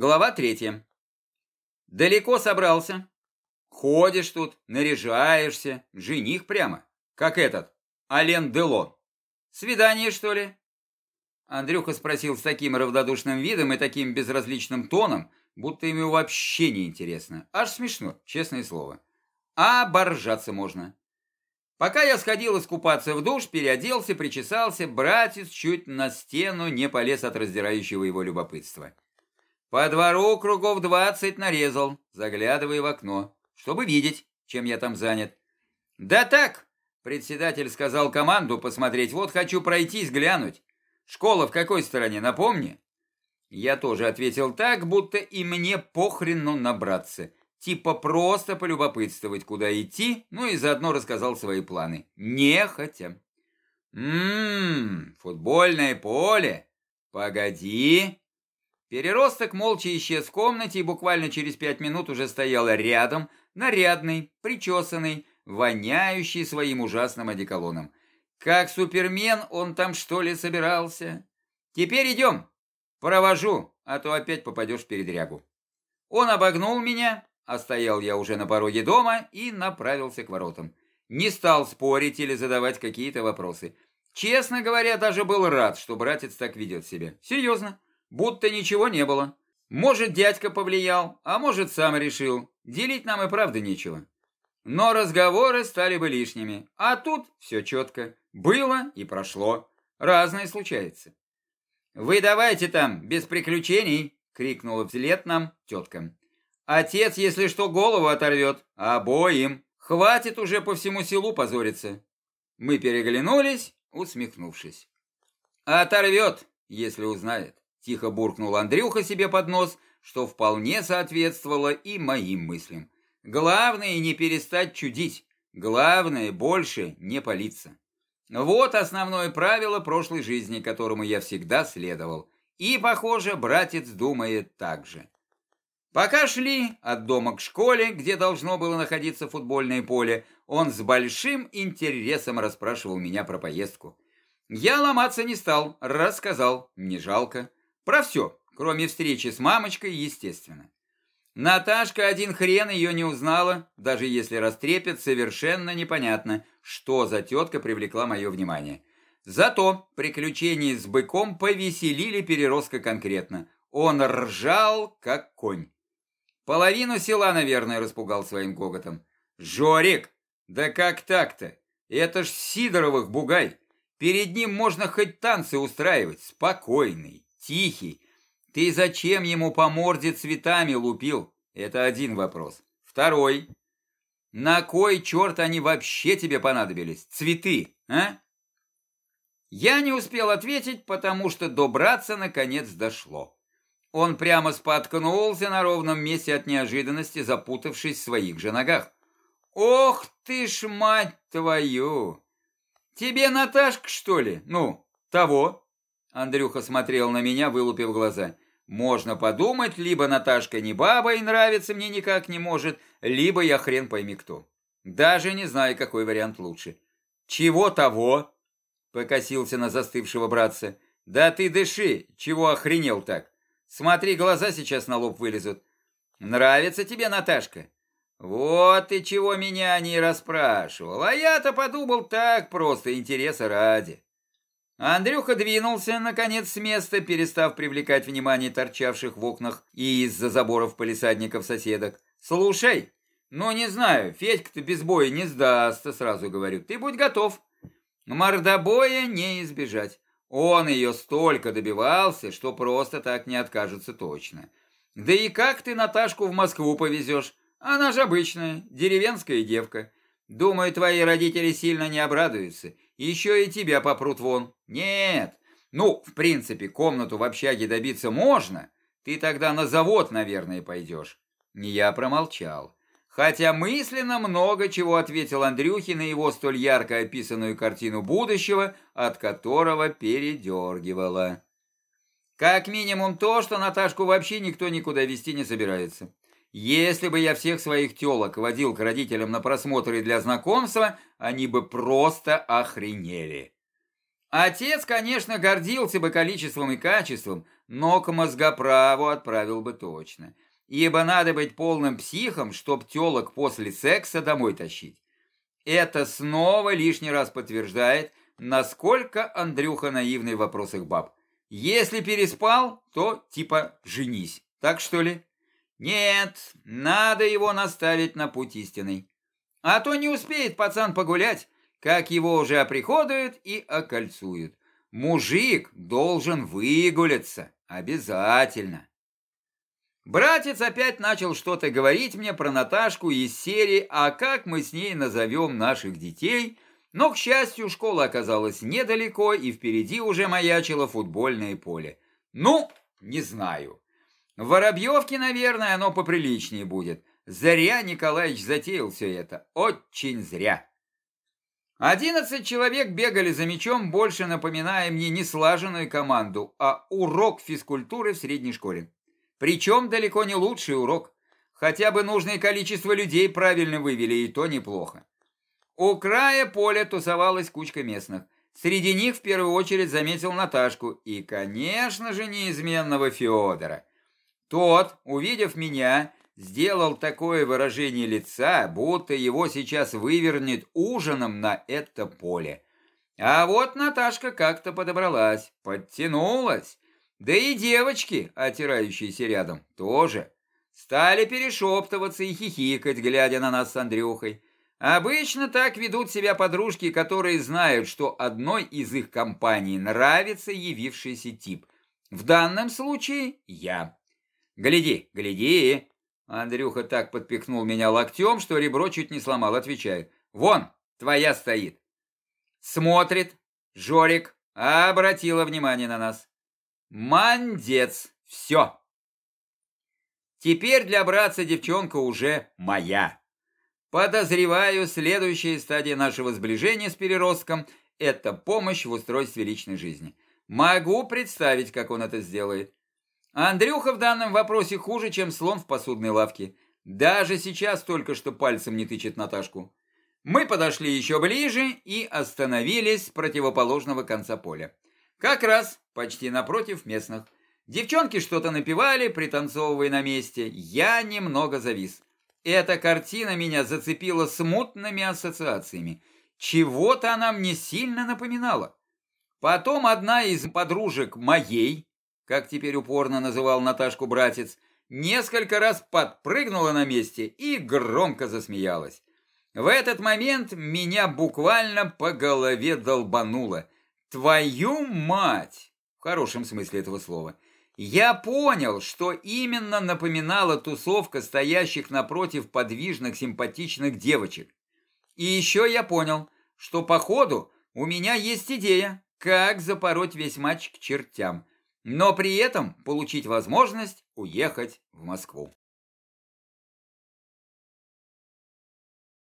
Глава третья. Далеко собрался? Ходишь тут, наряжаешься, жених прямо, как этот, Ален Делон. Свидание, что ли? Андрюха спросил с таким равнодушным видом и таким безразличным тоном, будто ему вообще не интересно. Аж смешно, честное слово. А боржаться можно. Пока я сходил искупаться в душ, переоделся, причесался, братец чуть на стену не полез от раздирающего его любопытства. По двору кругов двадцать нарезал, заглядывая в окно, чтобы видеть, чем я там занят. Да так, председатель сказал команду посмотреть, вот хочу пройтись, глянуть. Школа в какой стороне, напомни? Я тоже ответил так, будто и мне похрену набраться. Типа просто полюбопытствовать, куда идти, ну и заодно рассказал свои планы. Нехотя. Ммм, футбольное поле. Погоди. Переросток молча исчез в комнате и буквально через пять минут уже стоял рядом, нарядный, причесанный, воняющий своим ужасным одеколоном. Как супермен он там что ли собирался? Теперь идем. Провожу, а то опять попадешь в передрягу. Он обогнул меня, а стоял я уже на пороге дома и направился к воротам. Не стал спорить или задавать какие-то вопросы. Честно говоря, даже был рад, что братец так ведет себя. Серьезно, будто ничего не было. Может, дядька повлиял, а может, сам решил. Делить нам и правда нечего. Но разговоры стали бы лишними. А тут все четко. Было и прошло. Разное случается. «Вы давайте там, без приключений!» — крикнула вслед нам тетка. «Отец, если что, голову оторвет. Обоим. Хватит уже по всему селу позориться». Мы переглянулись, усмехнувшись. «Оторвет, если узнает», — тихо буркнул Андрюха себе под нос, что вполне соответствовало и моим мыслям. «Главное не перестать чудить. Главное больше не палиться». Вот основное правило прошлой жизни, которому я всегда следовал. И, похоже, братец думает так же. Пока шли от дома к школе, где должно было находиться футбольное поле, он с большим интересом расспрашивал меня про поездку. Я ломаться не стал, рассказал, не жалко. Про все, кроме встречи с мамочкой, естественно. Наташка один хрен ее не узнала, даже если растрепет, совершенно непонятно, что за тетка привлекла мое внимание. Зато приключения с быком повеселили переростка конкретно. Он ржал, как конь. Половину села, наверное, распугал своим гоготом. «Жорик, да как так-то? Это ж Сидоровых бугай. Перед ним можно хоть танцы устраивать. Спокойный, тихий. Ты зачем ему по морде цветами лупил? Это один вопрос. Второй. На кой черт они вообще тебе понадобились? Цветы, а? Я не успел ответить, потому что добраться наконец дошло. Он прямо споткнулся на ровном месте от неожиданности, запутавшись в своих же ногах. «Ох ты ж, мать твою! Тебе Наташка, что ли? Ну, того?» Андрюха смотрел на меня, вылупив глаза. Можно подумать, либо Наташка не баба и нравится мне никак не может, либо я хрен пойми кто. Даже не знаю, какой вариант лучше. Чего того? Покосился на застывшего братца. Да ты дыши, чего охренел так? Смотри, глаза сейчас на лоб вылезут. Нравится тебе Наташка? Вот и чего меня не расспрашивал. А я-то подумал так просто, интереса ради. Андрюха двинулся, наконец, с места, перестав привлекать внимание торчавших в окнах и из-за заборов полисадников соседок. «Слушай, ну не знаю, Федька-то без боя не сдастся, сразу говорю. Ты будь готов. Мордобоя не избежать. Он ее столько добивался, что просто так не откажется точно. Да и как ты Наташку в Москву повезешь? Она же обычная, деревенская девка. Думаю, твои родители сильно не обрадуются. Еще и тебя попрут вон. Нет. Ну, в принципе, комнату в общаге добиться можно. Ты тогда на завод, наверное, пойдешь. Я промолчал. Хотя мысленно много чего ответил Андрюхе на его столь ярко описанную картину будущего, от которого передергивало. Как минимум то, что Наташку вообще никто никуда вести не собирается. Если бы я всех своих телок водил к родителям на просмотры для знакомства, они бы просто охренели. Отец, конечно, гордился бы количеством и качеством, но к мозгоправу отправил бы точно. Ибо надо быть полным психом, чтоб телок после секса домой тащить. Это снова лишний раз подтверждает, насколько Андрюха наивный в вопросах баб. Если переспал, то типа женись. Так что ли? Нет, надо его наставить на путь истинный. А то не успеет пацан погулять, как его уже оприходуют и окольцуют. Мужик должен выгуляться. Обязательно. Братец опять начал что-то говорить мне про Наташку из серии «А как мы с ней назовем наших детей?» Но, к счастью, школа оказалась недалеко, и впереди уже маячило футбольное поле. Ну, не знаю. В Воробьевке, наверное, оно поприличнее будет. Зря Николаевич затеял все это. Очень зря. Одиннадцать человек бегали за мячом, больше напоминая мне не слаженную команду, а урок физкультуры в средней школе. Причем далеко не лучший урок. Хотя бы нужное количество людей правильно вывели, и то неплохо. У края поля тусовалась кучка местных. Среди них в первую очередь заметил Наташку и, конечно же, неизменного Федора. Тот, увидев меня, сделал такое выражение лица, будто его сейчас вывернет ужином на это поле. А вот Наташка как-то подобралась, подтянулась. Да и девочки, отирающиеся рядом, тоже. Стали перешептываться и хихикать, глядя на нас с Андрюхой. Обычно так ведут себя подружки, которые знают, что одной из их компаний нравится явившийся тип. В данном случае я. «Гляди, гляди!» Андрюха так подпихнул меня локтем, что ребро чуть не сломал, отвечает. «Вон, твоя стоит». Смотрит. Жорик обратила внимание на нас. Мандец. Все. Теперь для братца девчонка уже моя. Подозреваю, следующая стадия нашего сближения с переростком – это помощь в устройстве личной жизни. Могу представить, как он это сделает. Андрюха в данном вопросе хуже, чем слон в посудной лавке. Даже сейчас только что пальцем не тычет Наташку. Мы подошли еще ближе и остановились с противоположного конца поля. Как раз почти напротив местных. Девчонки что-то напевали, пританцовывая на месте. Я немного завис. Эта картина меня зацепила смутными ассоциациями. Чего-то она мне сильно напоминала. Потом одна из подружек моей, как теперь упорно называл Наташку братец, несколько раз подпрыгнула на месте и громко засмеялась. В этот момент меня буквально по голове долбануло. Твою мать! В хорошем смысле этого слова. Я понял, что именно напоминала тусовка стоящих напротив подвижных симпатичных девочек. И еще я понял, что по ходу у меня есть идея, как запороть весь матч к чертям но при этом получить возможность уехать в Москву.